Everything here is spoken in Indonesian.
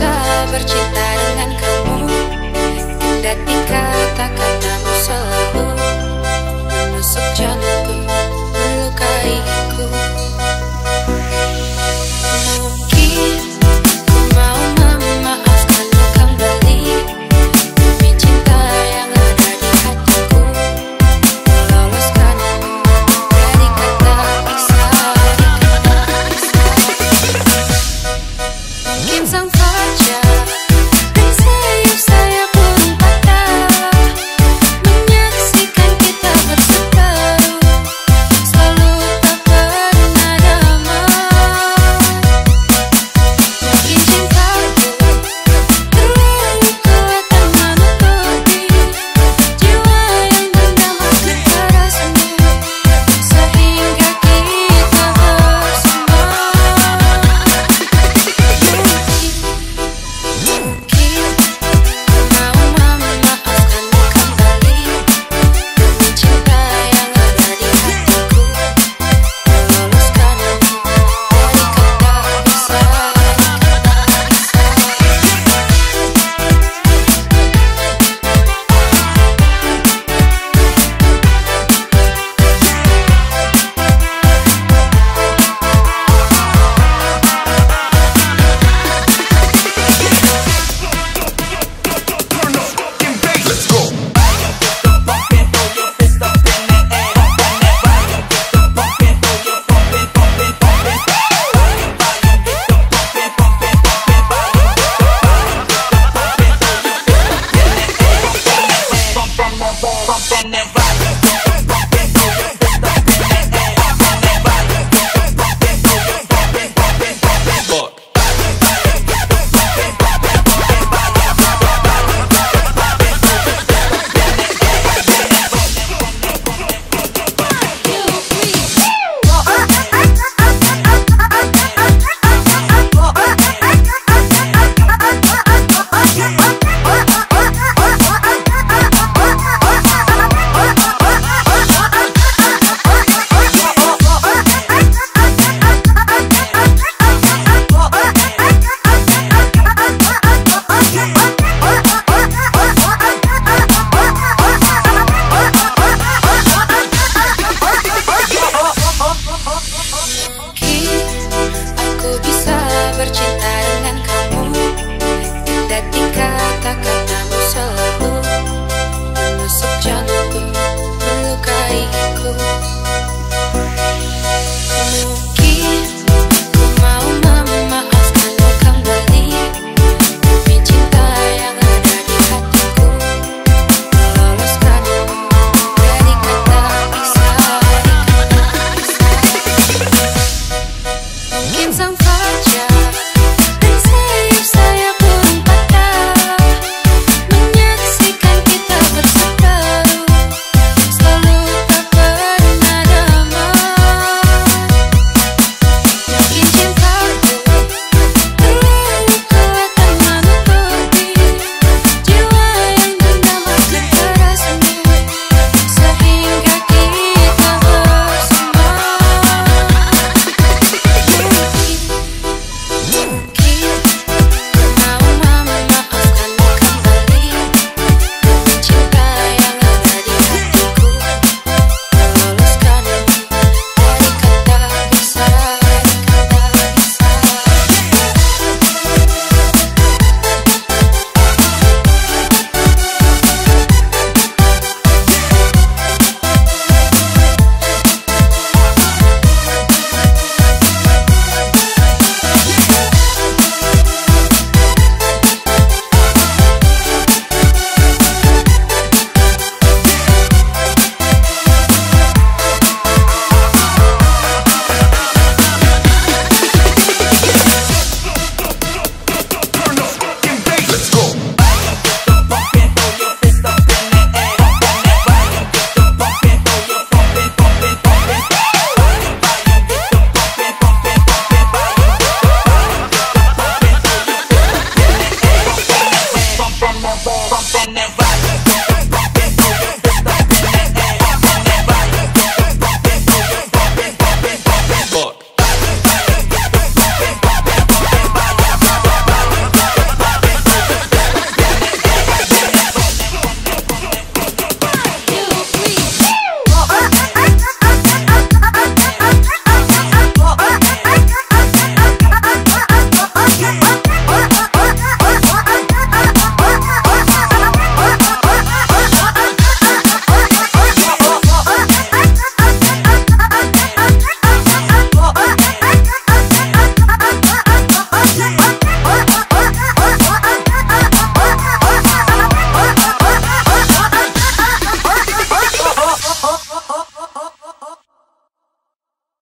bisa bercinta dengan kamu. Indah di kata-katamu selalu. Menusuk jantung